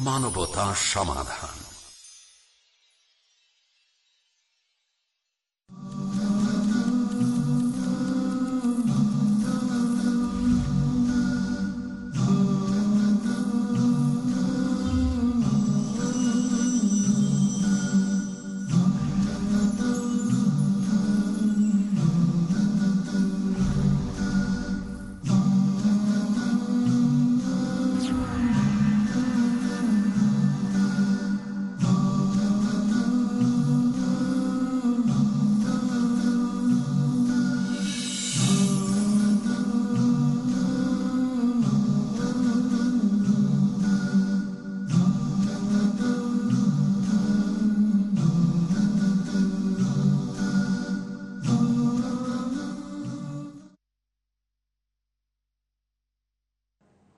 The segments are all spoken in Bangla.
মানবতা সমাধান।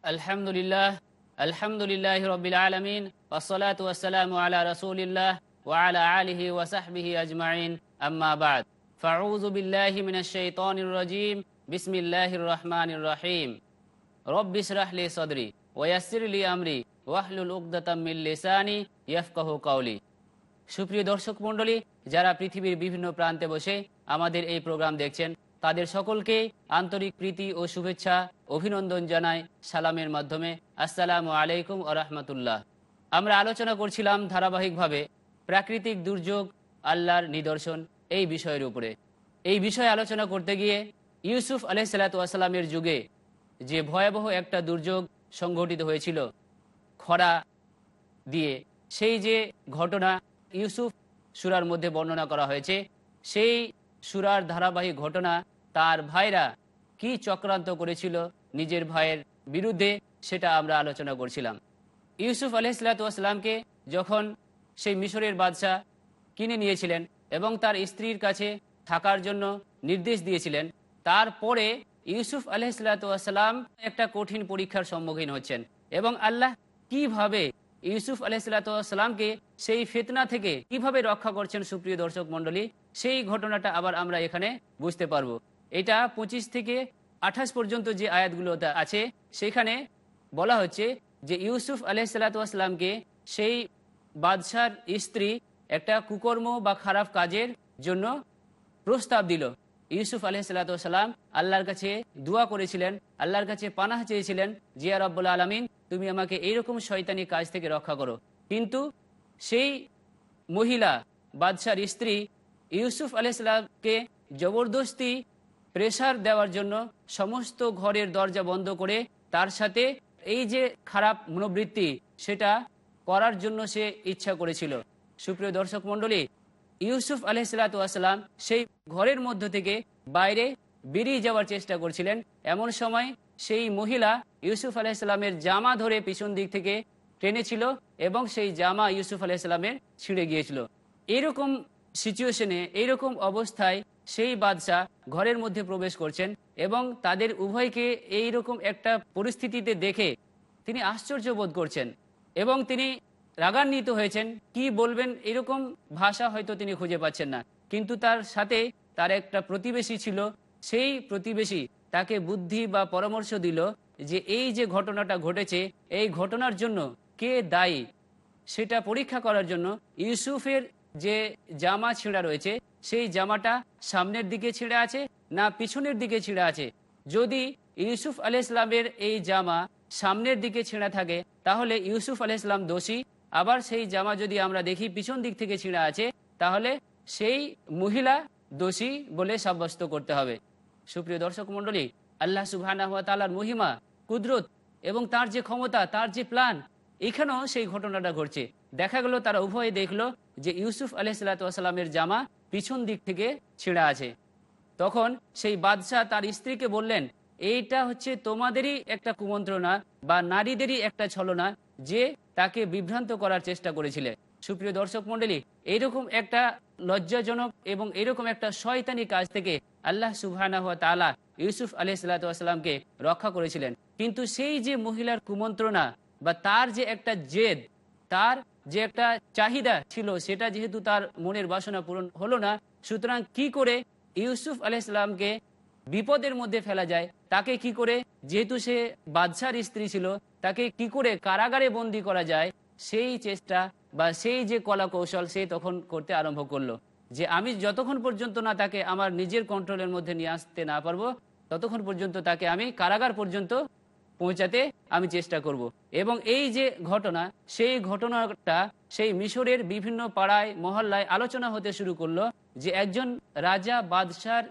আলহামদুলিল্লাহ আলহামদুলিল্লাহ রবিল আলমিন ওসলাত ওয়াসালাম আলা রসুলিল্লাহ ওয়ালা আলিহি ওয়াসাহবিহি আজমাইন। আম্মাবাদ ফাউযু বিল্লাহি মিনাশ শাইতানির রাজিম। বিসমিল্লাহির রহমানির রহিম। রব্বিশ রাহলি সদরি ওয়াসির লি আমরি ওয়াহলুল উকদাতাম মিন লিসানি ইয়াফকাহু কাওলি। সুপ্রিয় দর্শক মণ্ডলী, যারা পৃথিবীর বিভিন্ন প্রান্তে বসে আমাদের এই প্রোগ্রাম দেখছেন তাদের সকলকে আন্তরিক প্রীতি ও শুভেচ্ছা, অভিনন্দন জানায় সালামের মাধ্যমে। আসসালামু আলাইকুম ও রহমতুল্লাহ। আমরা আলোচনা করছিলাম ধারাবাহিকভাবে প্রাকৃতিক দুর্যোগ, আল্লাহর নিদর্শন এই বিষয়ের উপরে। এই বিষয়ে আলোচনা করতে গিয়ে ইউসুফ আলহিসাল্লামের যুগে যে ভয়াবহ একটা দুর্যোগ সংঘটিত হয়েছিল, খরা দিয়ে, সেই যে ঘটনা ইউসুফ সুরার মধ্যে বর্ণনা করা হয়েছে, সেই সুরার ধারাবাহিক ঘটনা তার ভাইরা কি চক্রান্ত করেছিল নিজের ভাইয়ের বিরুদ্ধে সেটা আমরা আলোচনা করছিলাম। ইউসুফ আলহিসাল্লামকে যখন সেই মিশরের বাদশাহ কিনে নিয়েছিলেন এবং তার স্ত্রীর কাছে থাকার জন্য নির্দেশ দিয়েছিলেন, তারপরে ইউসুফ আলহিসাল্লাম একটা কঠিন পরীক্ষার সম্মুখীন হচ্ছেন এবং আল্লাহ কীভাবে ইউসুফ আলহিসাল্লামকে সেই ফেতনা থেকে কীভাবে রক্ষা করছেন সুপ্রিয় দর্শক মন্ডলী সেই ঘটনাটা আবার আমরা এখানে বুঝতে পারব। এটা পঁচিশ থেকে আঠাশ পর্যন্ত যে আয়াতগুলো আছে, সেখানে বলা হচ্ছে যে ইউসুফ আলহিসাল্লামকে সেই বাদশার স্ত্রী একটা কুকর্ম বা খারাপ কাজের জন্য প্রস্তাব দিল। ইউসুফ আলহিসাল্লাম আল্লাহর কাছে দোয়া করেছিলেন, আল্লাহর কাছে পানাহ চেয়েছিলেন জিয়া রব্বুল আলমিন, তুমি আমাকে এইরকম শয়তানি কাজ থেকে রক্ষা করো। কিন্তু সেই মহিলা, বাদশার স্ত্রী ইউসুফ আলাইসাল্লামকে জবরদস্তি প্রেশার দেওয়ার জন্য সমস্ত ঘরের দরজা বন্ধ করে তার সাথে এই যে খারাপ মনোবৃত্তি, সেটা করার জন্য সে ইচ্ছা করেছিল। সুপ্রিয় দর্শক মন্ডলী ইউসুফ আলহিসাল্লাম সেই ঘরের মধ্য থেকে বাইরে বেরিয়ে যাওয়ার চেষ্টা করছিলেন। এমন সময় সেই মহিলা ইউসুফ আলাইসাল্লামের জামা ধরে পিছন দিক থেকে টেনেছিল এবং সেই জামা ইউসুফ আলাইসাল্লামের ছিঁড়ে গিয়েছিল। এরকম সিচুয়েশনে এইরকম অবস্থায় সেই বাদশাহ ঘরের মধ্যে প্রবেশ করছেন এবং তাদের উভয়কে এই রকম একটা পরিস্থিতিতে দেখে তিনি আশ্চর্য বোধ করছেন এবং তিনি রাগান্বিত হয়েছেন, কি বলবেন? এরকম ভাষা হয়তো তিনি খুঁজে পাচ্ছেন না। কিন্তু তার সাথে তার একটা প্রতিবেশী ছিল। সেই প্রতিবেশী তাকে বুদ্ধি বা পরামর্শ দিল যে, এই যে ঘটনাটা ঘটেছে, এই ঘটনার জন্য কে দায়ী? সেটা পরীক্ষা করার জন্য ইউসুফের যে জামা ছিঁড়া রয়েছে, সেই জামাটা সামনের দিকে ছিঁড়ে আছে না পিছনের দিকে ছিঁড়ে আছে? যদি ইউসুফ আলি ইসলামের এই জামা সামনের দিকে ছিঁড়া থাকে, তাহলে ইউসুফ আলি ইসলাম দোষী। আবার সেই জামা যদি আমরা দেখি পিছন দিক থেকে ছিঁড়া আছে, তাহলে সেই মহিলা দোষী বলে সাব্যস্ত করতে হবে। সুপ্রিয় দর্শক মন্ডলী আল্লাহ সুবাহ মহিমা, কুদরত এবং তার যে ক্ষমতা, তার যে প্ল্যান এখানেও সেই ঘটনাটা ঘটছে। দেখা গেল তারা উভয়ে দেখল যে ইউসুফ আলহিসাল্লামের জামা পিছন দিক থেকে ছিঁড়া আছে। তখন সেই বাদশাহ তার স্ত্রীকে বললেন, এইটা হচ্ছে তোমাদেরই একটা কুমন্ত্রণা বা নারীদেরই একটা ছলনা যে তাকে বিভ্রান্ত করার চেষ্টা করেছিলে। সুপ্রিয় দর্শক মন্ডলী এইরকম একটা লজ্জাজনক এবং এরকম একটা শয়তানি কাজ থেকে আল্লাহ সুবাহ ইউসুফ আলি সাল্লাতামকে রক্ষা করেছিলেন। কিন্তু সেই যে মহিলার কুমন্ত্রণা বা তার যে একটা জেদ, তার যে একটা চাহিদা ছিল, সেটা যেহেতু তার মনের বাসনা পূরণ হলো না, সুতরাং কি করে ইউসুফ আলাইসালামকে বিপদের মধ্যে ফেলা যায়? তাকে কি করে, যেহেতু সে বাদশার স্ত্রী ছিল, তাকে কি করে কারাগারে বন্দি করা যায়? সেই চেষ্টা বা সেই যে কলা কৌশল সে তখন করতে আরম্ভ করল। যে আমি যতক্ষণ পর্যন্ত না তাকে আমার নিজের কন্ট্রোলের মধ্যে নিয়ে আসতে না পারব, ততক্ষণ পর্যন্ত তাকে আমি কারাগার পর্যন্ত পৌঁছাতে আমি চেষ্টা করব। এবং এই যে ঘটনা, সেই ঘটনাটা সেই মিশরের বিভিন্ন পাড়ায়, মহল্লায় আলোচনা হতে শুরু করল যে একজন রাজা বাদশার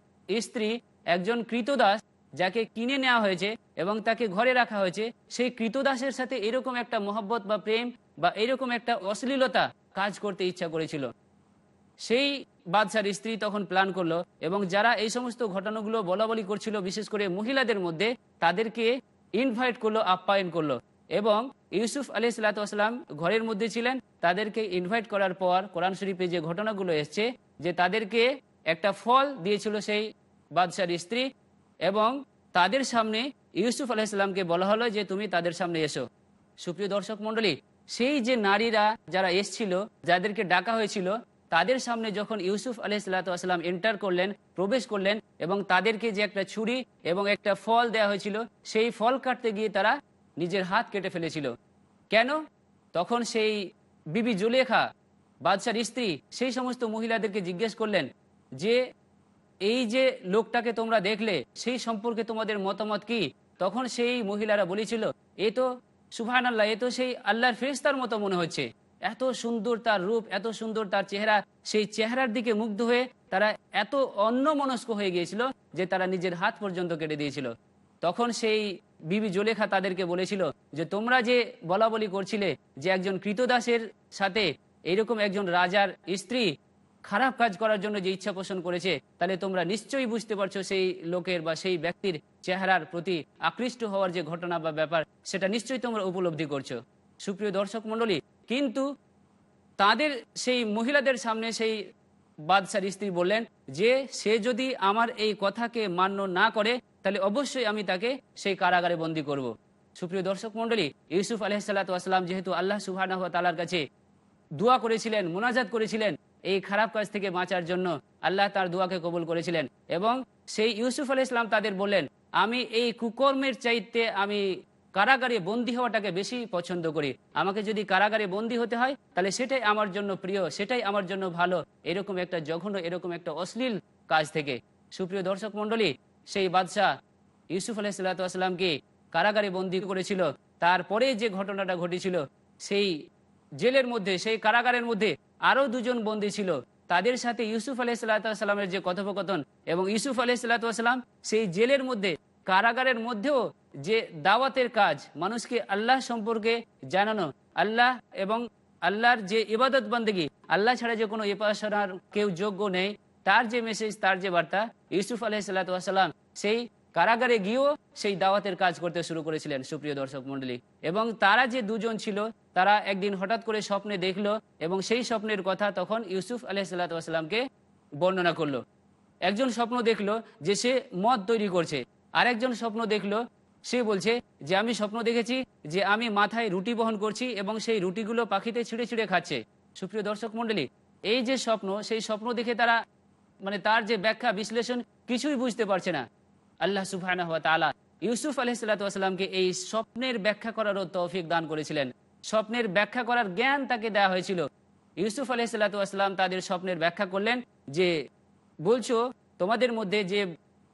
স্ত্রী, একজন কৃতদাস যাকে কিনে নেওয়া হয়েছে এবং তাকে ঘরে রাখা হয়েছে, সেই কৃতদাসের সাথে এরকম একটা মহব্বত বা প্রেম বা এরকম একটা অশ্লীলতা কাজ করতে ইচ্ছা করেছিল সেই বাদশার স্ত্রী তখন প্ল্যান করল এবং যারা এই সমস্ত ঘটনাগুলো বলা বলি করছিল, বিশেষ করে মহিলাদের মধ্যে, তাদেরকে ইনভাইট করল, আপ্যায়ন করল এবং ইউসুফ আলি সাল্লাতাম ঘরের মধ্যে ছিলেন। তাদেরকে ইনভাইট করার পর কোরআন শরীফে যে ঘটনাগুলো এসছে, যে তাদেরকে একটা ফল দিয়েছিল সেই বাদশার স্ত্রী এবং তাদের সামনে ইউসুফ আলাইসাল্লামকে বলা হলো যে, তুমি তাদের সামনে এসো। সুপ্রিয় দর্শক মন্ডলী সেই যে নারীরা যারা এসছিল, যাদেরকে ডাকা হয়েছিল তাদের সামনে যখন ইউসুফ আলহিসাল্লাম এন্টার করলেন, প্রবেশ করলেন এবং তাদেরকে যে একটা ছুরি এবং একটা ফল দেওয়া হয়েছিল, সেই ফল কাটতে গিয়ে তারা নিজের হাত কেটে ফেলেছিল। কেন? তখন সেই বিবি জুলেখা, বাদশার স্ত্রী, সেই সমস্ত মহিলাদেরকে জিজ্ঞেস করলেন যে, এই যে লোকটাকে তোমরা দেখলে, সেই সম্পর্কে তোমাদের মতামত কি? তখন সেই মহিলারা বলেছিল, এ তো সুভান আল্লাহ এ তো সেই আল্লাহর ফেরেস্তার মতো মনে হচ্ছে। এত সুন্দর তার রূপ, এত সুন্দর তার চেহারা, সেই চেহারার দিকে মুগ্ধ হয়ে তারা এত অন্য মনস্ক হয়ে গিয়েছিল যে তারা নিজের হাত পর্যন্ত কেটে দিয়েছিল। তখন সেই বিবি জোলেখা তাদেরকে বলেছিল যে, তোমরা যে বলা বলি করছিলে যে একজন কৃতদাসের সাথে এইরকম একজন রাজার স্ত্রী খারাপ কাজ করার জন্য যে ইচ্ছা পোষণ করেছে, তাহলে তোমরা নিশ্চয়ই বুঝতে পারছ সেই লোকের বা সেই ব্যক্তির চেহারার প্রতি আকৃষ্ট হওয়ার যে ঘটনা বা ব্যাপার, সেটা নিশ্চয়ই তোমরা উপলব্ধি করছ। সুপ্রিয় দর্শক মন্ডলী কিন্তু তাদের সেই মহিলাদের সামনে সেই বাদশার স্ত্রী বললেন যে, সে যদি আমার এই কথাকে মান্য না করে, তাহলে অবশ্যই আমি তাকে সেই কারাগারে বন্দি করব। সুপ্রিয় দর্শক মন্ডলী ইউসুফ আলহিসাল্লাম যেহেতু আল্লাহ সুবাহ তালার কাছে দোয়া করেছিলেন, মোনাজাত করেছিলেন, এই খারাপ কাজ থেকে বাঁচার জন্য আল্লাহ তার দোয়াকে কবুল করেছিলেন এবং সেই ইউসুফ আলি ইসলাম তাদের বললেন, আমি এই কুকর্মের চাইতে আমি কারাগারে বন্দী হওয়াটাকে বেশি পছন্দ করি। আমাকে যদি কারাগারে বন্দী হতে হয়, তাহলে সেটাই আমার জন্য প্রিয়, সেটাই আমার জন্য ভালো। এরকম একটা জঘন্য, এরকম একটা অশ্লীল কাজ থেকে। সুপ্রিয় দর্শক মন্ডলী সেই বাদশাহ ইউসুফ আলাইসাল্লামকে কারাগারে বন্দী করেছিল? তারপরে যে ঘটনাটা ঘটেছিল, সেই জেলের মধ্যে, সেই কারাগারের মধ্যে আরও দুজন বন্দী ছিল। তাদের সাথে ইউসুফ আলহ আলাইসাল্লামের যে কথোপকথন এবং ইউসুফ আলহ আলাইসাল্লাম সেই জেলের মধ্যে, কারাগারের মধ্যেও যে দাওয়াতের কাজ মানুষকে আল্লাহ সম্পর্কে জানানো, আল্লাহ এবং আল্লাহর যে ইবাদত বন্দেগী, আল্লাহ ছাড়া যে কোনো ইপাসনার কেউ যোগ্য নেই, তার যে মেসেজ তার যে বার্তা, ইউসুফ আলাইসাল্লাম সেই কারাগারে গিয়েও সেই দাওয়াতের কাজ করতে শুরু করেছিলেন সুপ্রিয় দর্শক মন্ডলী এবং তারা যে দুজন ছিল, তারা একদিন হঠাৎ করে স্বপ্নে দেখল এবং সেই স্বপ্নের কথা তখন ইউসুফ আলহ আলাইসাল্লামকে বর্ণনা করল। একজন স্বপ্ন দেখল যে সে মদ তৈরি করছে, আরেকজন স্বপ্ন দেখল সে বলছে যে, আমি স্বপ্ন দেখেছি যে, আমি মাথায় রুটি বহন করছি এবং সেই রুটিগুলো পাখিতে ছিঁড়ে ছিঁড়ে খাচ্ছে। সুপ্রিয় দর্শক মন্ডলী এই যে স্বপ্ন, সেই স্বপ্ন দেখে তারা মানে তার যে ব্যাখ্যা, বিশ্লেষণ কিছুই বুঝতে পারছে না। আল্লাহ সুবাহ তালা ইউসুফ আলহিসাল্লামকে এই স্বপ্নের ব্যাখ্যা করারও তৌফিক দান করেছিলেন। স্বপ্নের ব্যাখ্যা করার জ্ঞান তাকে দেওয়া হয়েছিল। ইউসুফ আলহিসাল্লাম তাদের স্বপ্নের ব্যাখ্যা করলেন যে, বলছো, তোমাদের মধ্যে যে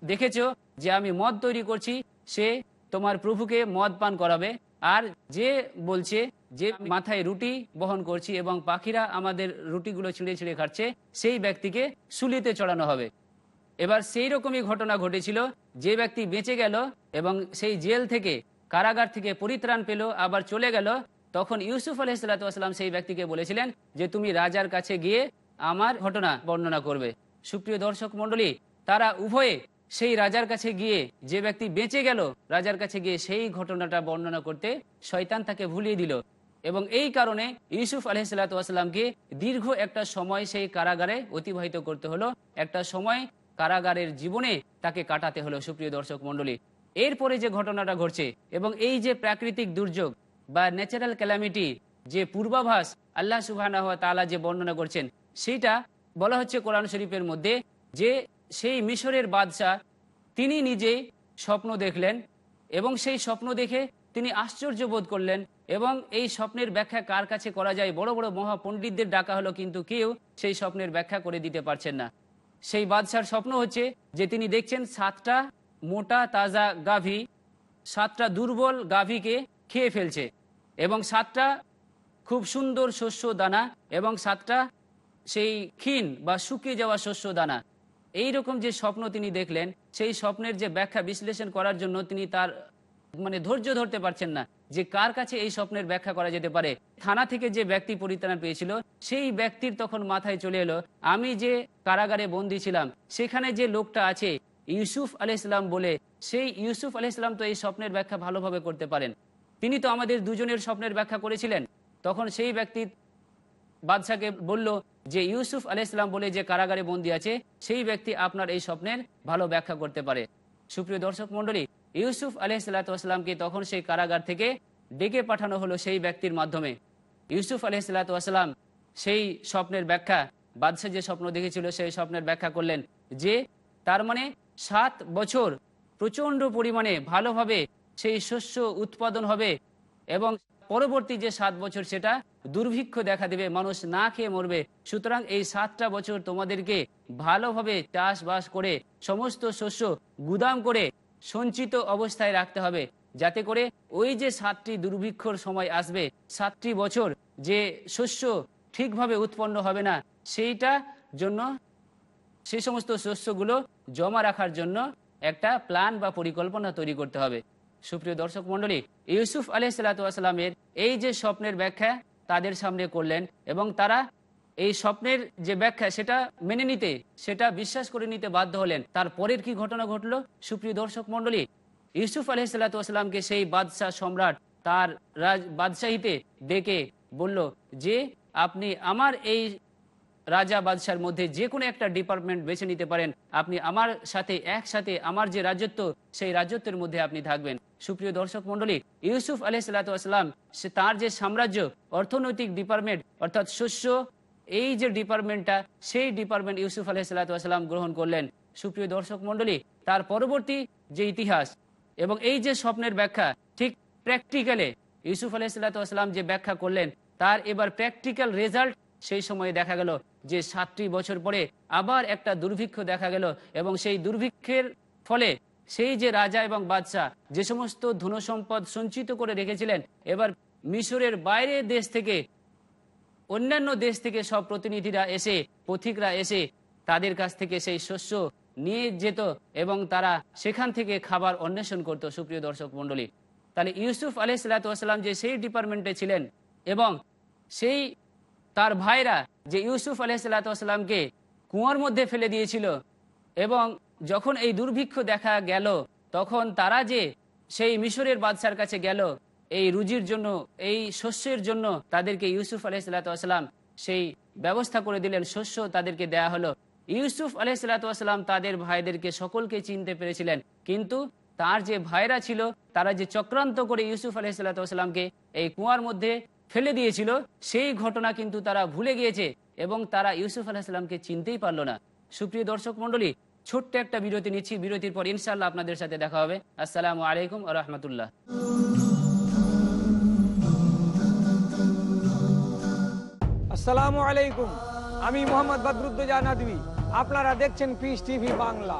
দেখেছ যে, আমি মদ তৈরি করছি, সে তোমার প্রভুকে মদ পান করাবে। আর যে বলছে যে মাথায় রুটি বহন করছি এবং পাখিরা আমাদের রুটিগুলো ছিঁড়ে ছিঁড়ে খাচ্ছে, সেই ব্যক্তিকে সুলিতে চড়ানো হবে। এবার সেই রকমই ঘটনা ঘটেছিল। যে ব্যক্তি বেঁচে গেল এবং সেই জেল থেকে, কারাগার থেকে পরিত্রাণ পেল, আবার চলে গেল, তখন ইউসুফ আলহিসাল্লাম সেই ব্যক্তিকে বলেছিলেন যে, তুমি রাজার কাছে গিয়ে আমার ঘটনা বর্ণনা করবে। সুপ্রিয় দর্শক মন্ডলী তারা উভয়ে সেই রাজার কাছে গিয়ে যে ব্যক্তি বেঁচে গেল, রাজার কাছে গিয়ে সেই ঘটনাটা বর্ণনা করতে শয়তান তাকে ভুলিয়ে দিল। এবং এই কারণে ইউসুফ আলহিসাল্লামকে দীর্ঘ একটা সময় সেই কারাগারে অতিবাহিত করতে হলো। একটা সময় কারাগারের জীবনে তাকে কাটাতে হলো, সুপ্রিয় দর্শক মন্ডলী এরপরে যে ঘটনাটা ঘটছে এবং এই যে প্রাকৃতিক দুর্যোগ বা ন্যাচারাল ক্যালামিটি যে পূর্বাভাস আল্লাহ সুবাহ তালা যে বর্ণনা করছেন, সেটা বলা হচ্ছে কোরআন শরীফের মধ্যে যে সেই মিশরের বাদশাহ, তিনি নিজেই স্বপ্ন দেখলেন এবং সেই স্বপ্ন দেখে তিনি আশ্চর্য বোধ করলেন এবং এই স্বপ্নের ব্যাখ্যা কার কাছে করা যায়? বড় বড় মহাপণ্ডিতদের ডাকা হলো কিন্তু কেউ সেই স্বপ্নের ব্যাখ্যা করে দিতে পারছেন না। সেই বাদশার স্বপ্ন হচ্ছে যে তিনি দেখছেন সাতটা মোটা তাজা গাভী, সাতটা দুর্বল গাভীকে খেয়ে ফেলছে এবং সাতটা খুব সুন্দর শস্য দানা এবং সাতটা সেই ক্ষীণ বা শুকিয়ে যাওয়া শস্য দানা। এই রকম যে স্বপ্ন তিনি দেখলেন, সেই স্বপ্নের যে ব্যাখ্যা বিশ্লেষণ করার জন্য তিনি তার মানে ধৈর্য ধরতে পারছেন না যে কার কাছে এই স্বপ্নের ব্যাখ্যা করা যেতে পারে। থানা থেকে যে ব্যক্তি পরিত্রাণ পেয়েছিল, সেই ব্যক্তির তখন মাথায় চলে এলো, আমি যে কারাগারে বন্দী ছিলাম, সেখানে যে লোকটা আছে, ইউসুফ আলাইসলাম বলে, সেই ইউসুফ আলাইসলাম তো এই স্বপ্নের ব্যাখ্যা ভালোভাবে করতে পারেন। তিনি তো আমাদের দুজনের স্বপ্নের ব্যাখ্যা করেছিলেন। তখন সেই ব্যক্তি বাদশাকে বলল যে ইউসুফ আলাইসলাম বলে যে কারাগারে বন্দী আছে, সেই ব্যক্তি আপনার এই স্বপ্নের ভালো ব্যাখ্যা করতে পারে। সুপ্রিয় দর্শক মন্ডলী ইউসুফ আলহিসাল্লাতামকে তখন সেই কারাগার থেকে ডেকে পাঠানো হলো সেই ব্যক্তির মাধ্যমে। ইউসুফ আলহিসাল্লাতাম সেই স্বপ্নের ব্যাখ্যা, বাদশাহ যে স্বপ্ন দেখেছিল সেই স্বপ্নের ব্যাখ্যা করলেন যে তার মানে সাত বছর প্রচণ্ড পরিমাণে ভালোভাবে সেই শস্য উৎপাদন হবে এবং পরবর্তী যে সাত বছর, সেটা দুর্ভিক্ষ দেখা দেবে, মানুষ না খেয়ে মরবে। সুতরাং এই সাতটা বছর তোমাদেরকে ভালোভাবে চাষবাস করে, সমস্ত শস্য গুদাম করে সঞ্চিত অবস্থায় রাখতে হবে। যাতে করে ওই যে সাতটি দুর্ভিক্ষর সময় আসবে, সাতটি বছর যে শস্য ঠিকভাবে উৎপন্ন হবে না, সেইটা জন্য সেই সমস্ত শস্যগুলো জমা রাখার জন্য একটা প্ল্যান বা পরিকল্পনা তৈরি করতে হবে। সুপ্রিয় দর্শক মন্ডলী ইউসুফ আলি সাল্লাতামের এই যে স্বপ্নের ব্যাখ্যা তাদের সামনে করলেন এবং তারা এই স্বপ্নের যে ব্যাখ্যা সেটা মেনে নিতে, সেটা বিশ্বাস করে নিতে বাধ্য হলেন। তারপরের কি ঘটনা ঘটলো? সুপ্রিয় দর্শক মন্ডলী ইউসুফ আলহ সাল্লাতামকে সেই বাদশাহ সম্রাট তার রাজ, বাদশাহীতে ডেকে বলল যে, আপনি আমার এই রাজা বাদশার মধ্যে যে কোনো একটা ডিপার্টমেন্ট বেছে নিতে পারেন। আপনি আমার সাথে, একসাথে আমার যে রাজত্ব, সেই রাজত্বের মধ্যে আপনি থাকবেন। সুপ্রিয় দর্শক মন্ডলী ইউসুফ আলহ সাল্লাতাম সে তার যে সাম্রাজ্য, অর্থনৈতিক ডিপার্টমেন্ট অর্থাৎ শস্য, এই যে ডিপার্টমেন্টটা সেই ডিপার্টমেন্ট ইউসুফ আলহ সাল্লাতাম গ্রহণ করলেন। সুপ্রিয় দর্শক মন্ডলী তার পরবর্তী যে ইতিহাস এবং এই যে স্বপ্নের ব্যাখ্যা, ঠিক প্র্যাকটিক্যালে ইউসুফ আলহ সাল্লাতাম যে ব্যাখ্যা করলেন, তার এবার প্র্যাকটিক্যাল রেজাল্ট সেই সময়ে দেখা গেল যে সাতটি বছর পরে আবার একটা দুর্ভিক্ষ দেখা গেল এবং সেই দুর্ভিক্ষের ফলে সেই যে রাজা এবং বাদশাহ যে সমস্ত ধনসম্পদ সঞ্চিত করে রেখেছিলেন, এবার মিশরের বাইরের দেশ থেকে, অন্যান্য দেশ থেকে সব প্রতিনিধিরা এসে, পথিকরা এসে তাদের কাছ থেকে সেই শস্য নিয়ে যেত এবং তারা সেখান থেকে খাবার অন্বেষণ করত, সুপ্রিয় দর্শক মন্ডলী তাহলে ইউসুফ আলহ সাল্লাতাম যে সেই ডিপার্টমেন্টে ছিলেন এবং সেই তার ভাইরা যে ইউসুফ আলহিসাল্লামকে কুয়ার মধ্যে ফেলে দিয়েছিল এবং যখন এই দুর্ভিক্ষ দেখা গেল, তখন তারা যে সেই মিশরের বাদশার কাছে গেল, এই রুজির জন্য, এই শস্যের জন্য তাদেরকে ইউসুফ আলহিসাল্লাম সেই ব্যবস্থা করে দিলেন, শস্য তাদেরকে দেয়া হলো। ইউসুফ আলহিসাল্লাম তাদের ভাইদেরকে সকলকে চিনতে পেরেছিলেন, কিন্তু তার যে ভাইরা ছিল, তারা যে চক্রান্ত করে ইউসুফ আলহিসাল্লামকে এই কুয়ার মধ্যে ফেলে দিয়েছিল, সেই ঘটনা কিন্তু তারা ভুলে গিয়েছে এবং তারা ইউসুফ আলাহিসাল্লামকে চিনতেই পারল না। সুপ্রিয় দর্শক মন্ডলী ছোট্ট একটা বিরতি নিচ্ছি। বিরতির পর ইনশাল্লাহ আপনাদের সাথে দেখা হবে। আসসালামু আলাইকুম রহমতুল্লাহ। আসসালামু আলাইকুম। আমি মোহাম্মদ বদরুদ্দোজা আপনারা দেখছেন পিস টিভি বাংলা।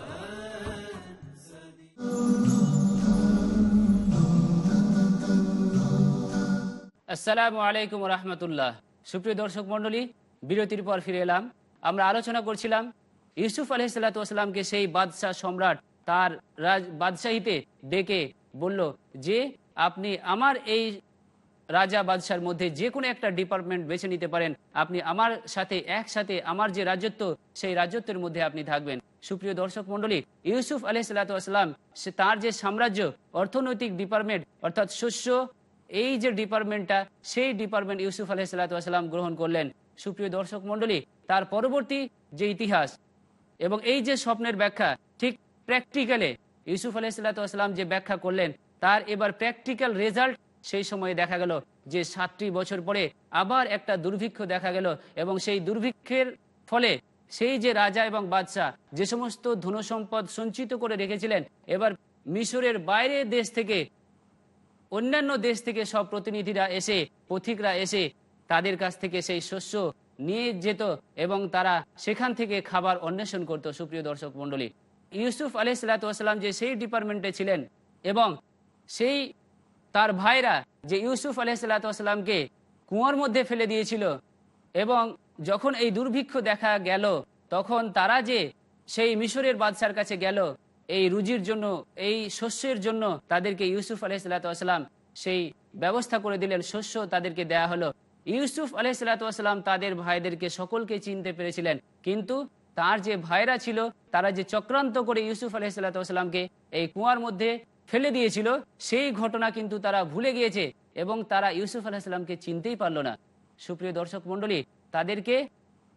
আসসালামু আলাইকুম রহমতুল্লাহ। সুপ্রিয় দর্শক মণ্ডলী, বিরতির পর ফিরে এলাম। আমরা আলোচনা করছিলাম, ইউসুফ আলহিসাল্লাতামকে সেই বাদশাহ সম্রাট তার রাজ, বাদশাহীতে ডেকে বলল যে, আপনি আমার এই রাজা বাদশার মধ্যে যে কোনো একটা ডিপার্টমেন্ট বেছে নিতে পারেন। আপনি আমার সাথে, একসাথে আমার যে রাজত্ব, সেই রাজত্বের মধ্যে আপনি থাকবেন। সুপ্রিয় দর্শক মন্ডলী ইউসুফ আলহিসাল্লাম সে তার যে সাম্রাজ্য, অর্থনৈতিক ডিপার্টমেন্ট, অর্থাৎ শস্য এই যে ডিপার্টমেন্টটা, সেই ডিপার্টমেন্ট ইউসুফ আলহিসাল্লাম গ্রহণ করলেন। সুপ্রিয় দর্শক মন্ডলী তার পরবর্তী যে ইতিহাস এবং এই যে স্বপ্নের ব্যাখ্যা, ঠিক প্র্যাকটিক্যালে ইউসুফ আলাইসাল্লাম যে ব্যাখ্যা করলেন, তার এবার প্র্যাকটিক্যাল রেজাল্ট সেই সময়ে দেখা গেল যে সাতটি বছর পরে আবার একটা দুর্ভিক্ষ দেখা গেল এবং সেই দুর্ভিক্ষের ফলে সেই যে রাজা এবং বাদশাহ যে সমস্ত ধনসম্পদ সঞ্চিত করে রেখেছিলেন, এবার মিশরের বাইরে দেশ থেকে অন্যান্য দেশ থেকে সব প্রতিনিধিরা এসে, পথিকরা এসে তাদের কাছ থেকে সেই শস্য নিয়ে যেত এবং তারা সেখান থেকে খাবার অন্বেষণ করত, সুপ্রিয় দর্শক মণ্ডলী। ইউসুফ আলি সাল্লাতাম যে সেই ডিপার্টমেন্টে ছিলেন এবং সেই তার ভাইরা যে ইউসুফ আলি সাল্লাতামকে কুয়োর মধ্যে ফেলে দিয়েছিল এবং যখন এই দুর্ভিক্ষ দেখা গেল, তখন তারা যে সেই মিশরের বাদশার কাছে গেল এই রুজির জন্য, এই শস্যের জন্য তাদেরকে ইউসুফ আলাইসাল্লাম সেই ব্যবস্থা করে দিলেন। শস্য তাদেরকে দেয়া হলো। ইউসুফ আলাইসাল্লাম তাদের ভাইদেরকে সকলকে চিনতে পেরেছিলেন। কিন্তু তার যে ভাইরা ছিল, তারা যে চক্রান্ত করে ইউসুফ আলাইসাল্লামকে এই কুয়ার মধ্যে ফেলে দিয়েছিল, সেই ঘটনা কিন্তু তারা ভুলে গিয়েছে এবং তারা ইউসুফ আলাহিসাল্লামকে চিনতেই পারল না। সুপ্রিয় দর্শক মন্ডলী তাদেরকে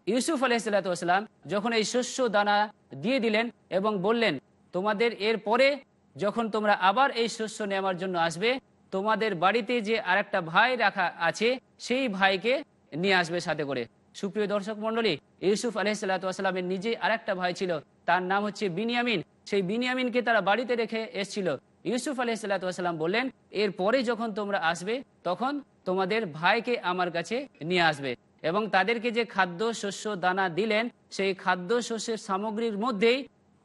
ইউসুফ আলাইসাল্লাম যখন এই শস্য দানা দিয়ে দিলেন এবং বললেন তোমাদের এর পরে যখন তোমরা আবার এই শস্য নেওয়ার জন্য আসবে, তোমাদের বাড়িতে যে আরেকটা ভাই রাখা আছে, সেই ভাইকে নিয়ে আসবে সাথে করে। সুপ্রিয় দর্শক মন্ডলী ইউসুফ আলহিসাল্লামের নিজে আরেকটা ভাই ছিল, তার নাম হচ্ছে বিনিয়ামিন। সেই বিনিয়ামিনকে তারা বাড়িতে রেখে এসছিল। ইউসুফ আলহিসাল্লাম বললেন এর পরে যখন তোমরা আসবে, তখন তোমাদের ভাইকে আমার কাছে নিয়ে আসবে। এবং তাদেরকে যে খাদ্য, শস্য, দানা দিলেন, সেই খাদ্য, শস্যের সামগ্রীর মধ্যেই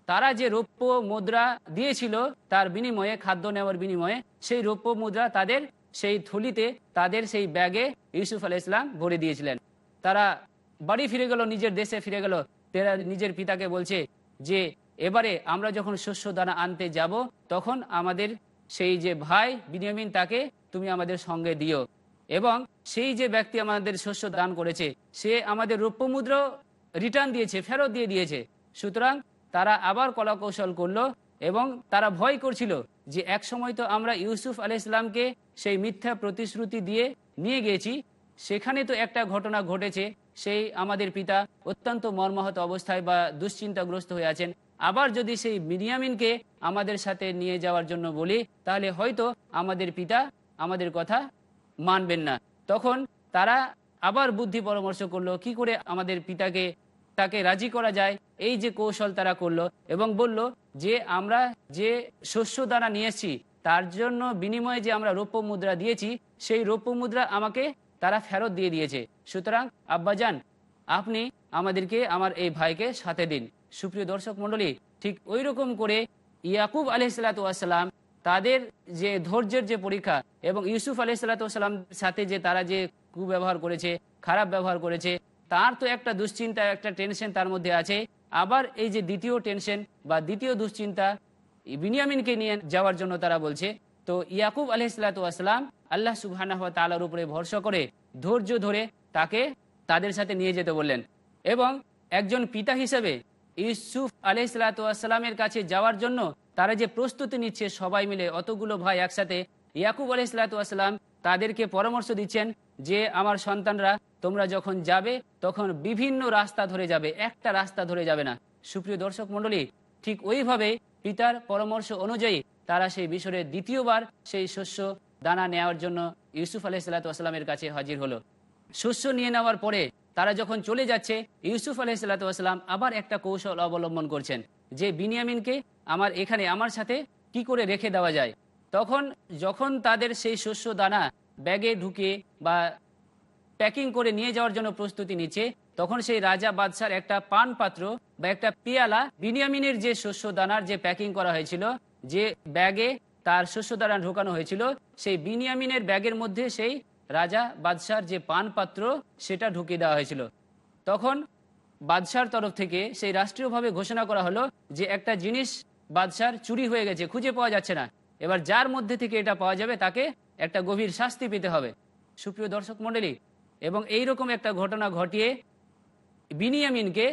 তারা যে রৌপ্য মুদ্রা দিয়েছিল, তার বিনিময়ে, খাদ্য নেওয়ার বিনিময়ে, সেই রৌপ্য মুদ্রা তাদের সেই থলিতে, তাদের সেই ব্যাগে ইউসুফ আলাহ ইসলাম ভরে দিয়েছিলেন। তারা বাড়ি ফিরে গেল, নিজের দেশে ফিরে গেল। তারা নিজের পিতাকে বলছে যে, এবারে আমরা যখন শস্য দানা আনতে যাব, তখন আমাদের সেই যে ভাই বিনিয়ামিন, তাকে তুমি আমাদের সঙ্গে দিও। এবং সেই যে ব্যক্তি আমাদের শস্য দান করেছে, সে আমাদের রৌপ্য মুদ্রা রিটার্ন দিয়েছে, ফেরত দিয়ে দিয়েছে। সুতরাং তারা আবার কলাকৌশল করল এবং তারা ভয় করছিল যে এক সময় তো আমরা ইউসুফ আলি ইসলামকে সেই মিথ্যা প্রতিশ্রুতি দিয়ে নিয়ে গিয়েছি। সেখানে তো একটা ঘটনা ঘটেছে, সেই আমাদের পিতা অত্যন্ত মর্মাহত অবস্থায় বা দুশ্চিন্তাগ্রস্ত হয়ে আছেন। আবার যদি সেই বিনিয়ামিনকে আমাদের সাথে নিয়ে যাওয়ার জন্য বলি, তাহলে হয়তো আমাদের পিতা আমাদের কথা মানবেন না। তখন তারা আবার বুদ্ধি পরামর্শ করল, কি করে আমাদের পিতাকে তাকে রাজি করা যায়। এই যে কৌশল তারা করল এবং বলল যে আমরা যে শস্য দানা নিয়েছি, তার জন্য বিনিময়ে যে আমরা রৌপ্য মুদ্রা দিয়েছি, সেই রৌপ্য মুদ্রা আমাকে তারা ফেরত দিয়ে দিয়েছে। সুতরাং, আব্বাজান, আপনি আমাদেরকে আমার এই ভাইকে সাথে দিন। সুপ্রিয় দর্শক মণ্ডলী, ঠিক ওই রকম করে ইয়াকুব আলহিসাল্লাম তাদের যে ধৈর্যের যে পরীক্ষা এবং ইউসুফ আলহিসাল্লাম সাথে যে তারা যে কুব্যবহার করেছে, খারাপ ব্যবহার করেছে তার তো একটা দুশ্চিন্তা, একটা টেনশন তার মধ্যে আছে। আবার এই যে দ্বিতীয় টেনশন বা দ্বিতীয় দুশ্চিন্তা বিনিয়ামিনকে নিয়ে যাওয়ার জন্য তারা বলছে, তো ইয়াকুব আলহিসাল্লাম আল্লাহ সুবাহ তালার উপরে ভরসা করে ধৈর্য ধরে তাকে তাদের সাথে নিয়ে যেতে বললেন এবং একজন পিতা হিসেবে ইউসুফ আলহিসাল্লামের কাছে যাওয়ার জন্য তারা যে প্রস্তুতি নিচ্ছে সবাই মিলে, অতগুলো ভাই একসাথে, ইয়াকুব আলহিসাল্লাম তাদেরকে পরামর্শ দিচ্ছেন যে, আমার সন্তানরা তোমরা যখন যাবে, তখন বিভিন্ন রাস্তা ধরে যাবে, একটা রাস্তা ধরে যাবে না। সুপ্রিয় দর্শক মণ্ডলী, ঠিক ওইভাবে পিতার পরামর্শ অনুযায়ী তারা সেই বিষয়ে দ্বিতীয়বার সেই শস্য দানা নেওয়ার জন্য ইউসুফ আলহিসাল্লামের কাছে হাজির হলো। শস্য নিয়ে নেওয়ার পরে তারা যখন চলে যাচ্ছে, ইউসুফ আলহিসাল্লাম আবার একটা কৌশল অবলম্বন করছেন যে, বিনিয়ামিনকে আমার এখানে আমার সাথে কি করে রেখে দেওয়া যায়? তখন যখন তাদের সেই শস্য দানা ব্যাগে ঢুকে বা প্যাকিং করে নিয়ে যাওয়ার জন্য প্রস্তুতি নিচ্ছে, তখন সেই রাজা বাদশার একটা পান পাত্র বা একটা পেয়ালা বিনিয়ামিনের যে শস্য দানার যে প্যাকিং করা হয়েছিল, যে ব্যাগে তার শস্য দানা ঢোকানো হয়েছিল, সেই বিনিয়ামিনের ব্যাগের মধ্যে সেই রাজা বাদশার যে পান পাত্র সেটা ঢুকিয়ে দেওয়া হয়েছিল। তখন বাদশার তরফ থেকে সেই রাষ্ট্রীয়ভাবে ঘোষণা করা হলো যে একটা জিনিস বাদশার চুরি হয়ে গেছে, খুঁজে পাওয়া যাচ্ছে না। এবার যার মধ্যে থেকে এটা পাওয়া যাবে তাকে একটা গভীর শাস্তি পেতে হবে। সুপ্রিয় দর্শক মণ্ডলী, এবং এই রকম একটা ঘটনা ঘটিয়ে বিনিয়ামিনকে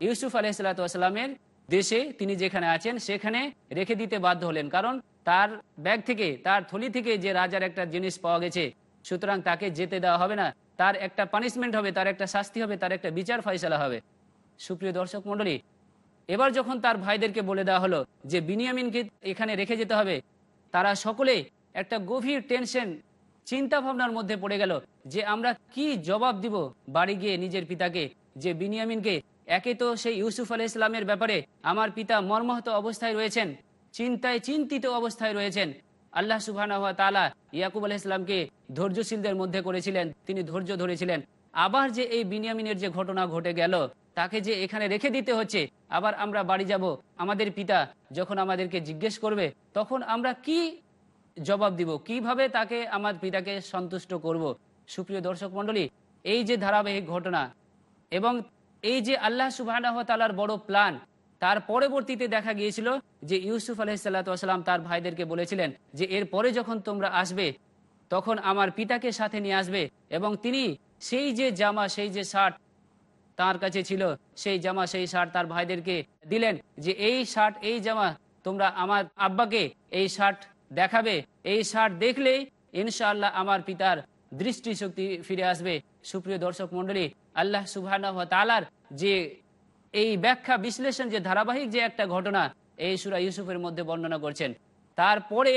ইউসুফ আলহিসাল্লামের দেশে তিনি যেখানে আছেন সেখানে রেখে দিতে বাধ্য হলেন। কারণ তার ব্যাগ থেকে, তার থলি থেকে যে রাজার একটা জিনিস পাওয়া গেছে, সুতরাং তাকে যেতে দেওয়া হবে না। তার একটা পানিশমেন্ট হবে, তার একটা শাস্তি হবে, তার একটা বিচার ফয়সলা হবে। সুপ্রিয় দর্শক মণ্ডলী, এবার যখন তার ভাইদেরকে বলে দেওয়া হলো যে বিনিয়ামিনকে এখানে রেখে যেতে হবে তারা সকলে একটা গভীর টেনশন চিন্তা ভাবনার মধ্যে পড়ে গেল যে আমরা কি জবাব দিব বাড়ি গিয়ে নিজের পিতাকে, যে বিনিয়ামিনকে। একে তো সেই ইউসুফ আলাহ ইসলামের ব্যাপারে আমার পিতা মর্মাহত অবস্থায় রয়েছেন, চিন্তায় চিন্তিত অবস্থায় রয়েছেন। আল্লাহ সুবাহ তালা ইয়াকুব আলাহ ইসলামকে ধৈর্যশীলদের মধ্যে করেছিলেন, তিনি ধৈর্য ধরেছিলেন। আবার যে এই বিনিয়ামিনের যে ঘটনা ঘটে গেল তাকে যে এখানে রেখে দিতে হচ্ছে, আবার আমরা বাড়ি যাব আমাদের পিতা যখন আমাদেরকে জিজ্ঞেস করবে, তখন আমরা কি জবাব দিব? কীভাবে তাকে আমার পিতাকে সন্তুষ্ট করব? সুপ্রিয় দর্শক মন্ডলী এই যে ধারাবাহিক ঘটনা এবং এই যে আল্লাহ সুবাহ তালার বড় প্ল্যান, তার পরবর্তীতে দেখা গিয়েছিল যে ইউসুফ আলহিসাল্লাম তার ভাইদেরকে বলেছিলেন যে, এর পরে যখন তোমরা আসবে, তখন আমার পিতাকে সাথে নিয়ে আসবে এবং তিনি সেই যে জামা, সেই যে শার্ট তার কাছে ছিল, সেই জামা, সেই শার্ট তার ভাইদেরকে দিলেন যে, এই শার্ট, এই জামা তোমরা আমার আব্বাকে এই শার্ট দেখাবে। এই শার্ট দেখলেই ইনশাআল্লাহ আমার পিতার দৃষ্টিশক্তি ফিরে আসবে। সুপ্রিয় দর্শক মন্ডলী আল্লাহ সুবাহ তালার যে এই ব্যাখ্যা বিশ্লেষণ, যে ধারাবাহিক যে একটা ঘটনা এই সুরা ইউসুফের মধ্যে বর্ণনা করছেন, তারপরে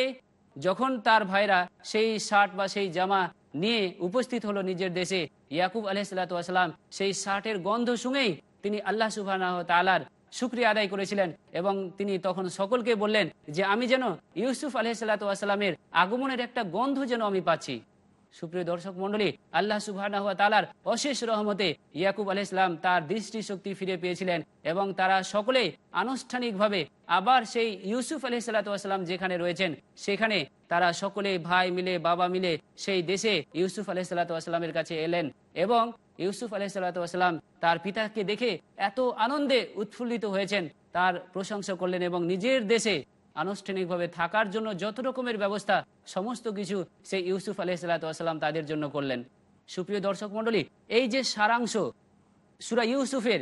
যখন তার ভাইরা সেই শার্ট বা সেই জামা নিয়ে উপস্থিত হলো নিজের দেশে। ইয়াকুব আলহিসাল্লাম সেই ষাটের গন্ধ শুনেই তিনি আল্লাহ সুবাহ তালার শুক্রিয়া আদায় করেছিলেন এবং তিনি তখন সকলকে বললেন যে, আমি যেন ইউসুফ আলহিসাল্লামের আগমনের একটা গন্ধ যেন আমি পাচ্ছি। সুপ্রিয় দর্শক মন্ডলী আল্লাহ সুবাহ তালার অশেষ রহমতে ইয়াকুব আল ইসলাম তার দৃষ্টিশক্তি ফিরে পেয়েছিলেন এবং তারা সকলে আনুষ্ঠানিকভাবে আবার সেই ইউসুফ আলহ সাল্লাম যেখানে রয়েছেন, সেখানে তারা সকলে ভাই মিলে, বাবা মিলে সেই দেশে ইউসুফ আলহ সাল্লামের কাছে এলেন এবং ইউসুফ আলহ সাল্লাম তার পিতাকে দেখে এত আনন্দে উৎফুল্লিত হয়েছেন, তার প্রশংসা করলেন এবং নিজের দেশে আনুষ্ঠানিকভাবে থাকার জন্য যত রকমের ব্যবস্থা, সমস্ত কিছু সেই ইউসুফ আলহ আলহিসাল্লাম তাদের জন্য করলেন। সুপ্রিয় দর্শক মন্ডলী এই যে সারাংশ, সুরা ইউসুফের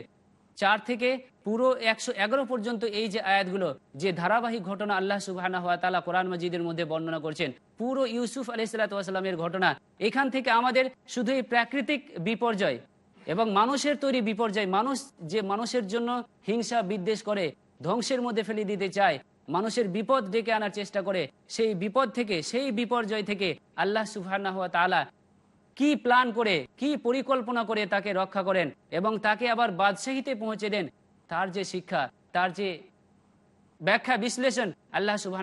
চার থেকে পুরো একশো এগারো পর্যন্ত এই যে আয়াতগুলো, যে ধারাবাহিক ঘটনা আল্লাহ সুবাহ কোরআন মজিদের মধ্যে বর্ণনা করছেন, পুরো ইউসুফ আলহিসাল্লামের ঘটনা, এখান থেকে আমাদের শুধু এই প্রাকৃতিক বিপর্যয় এবং মানুষের তৈরি বিপর্যয়, মানুষ যে মানুষের জন্য হিংসা বিদ্বেষ করে, ধ্বংসের মধ্যে ফেলে দিতে চায় মানুষের বিপদ ডেকে আনার চেষ্টা করে, সেই বিপদ থেকে, সেই বিপর্যয় থেকে আল্লাহ সুফানা হাত আলা কি প্ল্যান করে, কি পরিকল্পনা করে তাকে রক্ষা করেন এবং তাকে আবার বাদশাহীতে পৌঁছে দেন, তার যে শিক্ষা, তার যে ব্যাখ্যা, বিশ্লেষণ আল্লাহ সুবাহ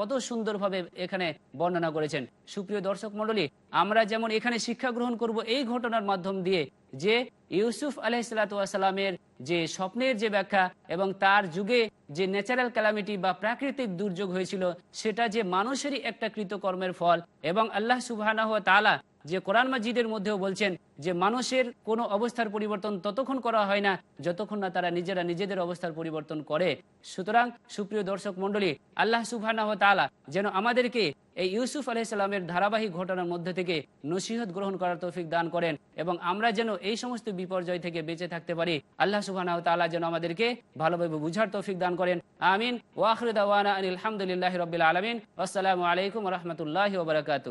কত সুন্দরভাবে এখানে বর্ণনা করেছেন। সুপ্রিয় দর্শক মণ্ডলী, আমরা যেমন এখানে শিক্ষা গ্রহণ করব এই ঘটনার মাধ্যম দিয়ে যে ইউসুফ আলহিসাল্লামের যে স্বপ্নের যে ব্যাখ্যা এবং তার যুগে যে ন্যাচারাল ক্যালামিটি বা প্রাকৃতিক দুর্যোগ হয়েছিল, সেটা যে মানুষেরই একটা কৃতকর্মের ফল এবং আল্লাহ সুবাহ তালা যে কোরআন মাজিদের মধ্যেও বলছেন যে মানুষের কোনো অবস্থার পরিবর্তন ততক্ষণ করা হয় না যতক্ষণ না তারা নিজেরা নিজেদের অবস্থার পরিবর্তন করে। সুতরাং সুপ্রিয় দর্শক মণ্ডলী, আল্লাহ সুবাহ তালা যেন আমাদেরকে এই ইউসুফ আলাইসাল্লামের ধারাবাহিক ঘটনার মধ্যে থেকে নসিহত গ্রহণ করার তৌফিক দান করেন এবং আমরা যেন এই সমস্ত বিপর্যয় থেকে বেঁচে থাকতে পারি। আল্লাহ সুবাহ তালা যেন আমাদেরকে ভালোভাবে বুঝার তৌফিক দান করেন। আমিন। ওয়াখরুদ্দাওয়ানা আলহামদুলিল্লাহ রবিল আলমিন। আসসালামু আলাইকুম রহমতুল্লাহ ওবরাকাতু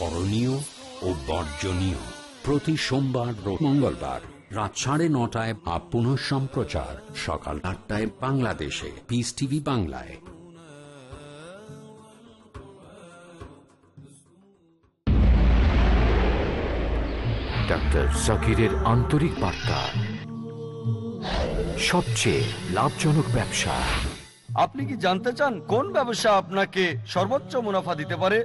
করণীয় ও বর্জনীয়। প্রতি সোমবার ও মঙ্গলবার রাত সাড়ে নটায় বা পুনঃ সম্প্রচার সকাল আটটায় বাংলাদেশে। পিস টিভি বাংলায়। ডাক্তার জাকিরের আন্তরিক বার্তা। সবচেয়ে লাভজনক ব্যবসা। আপনি কি জানতে চান কোন ব্যবসা আপনাকে সর্বোচ্চ মুনাফা দিতে পারে?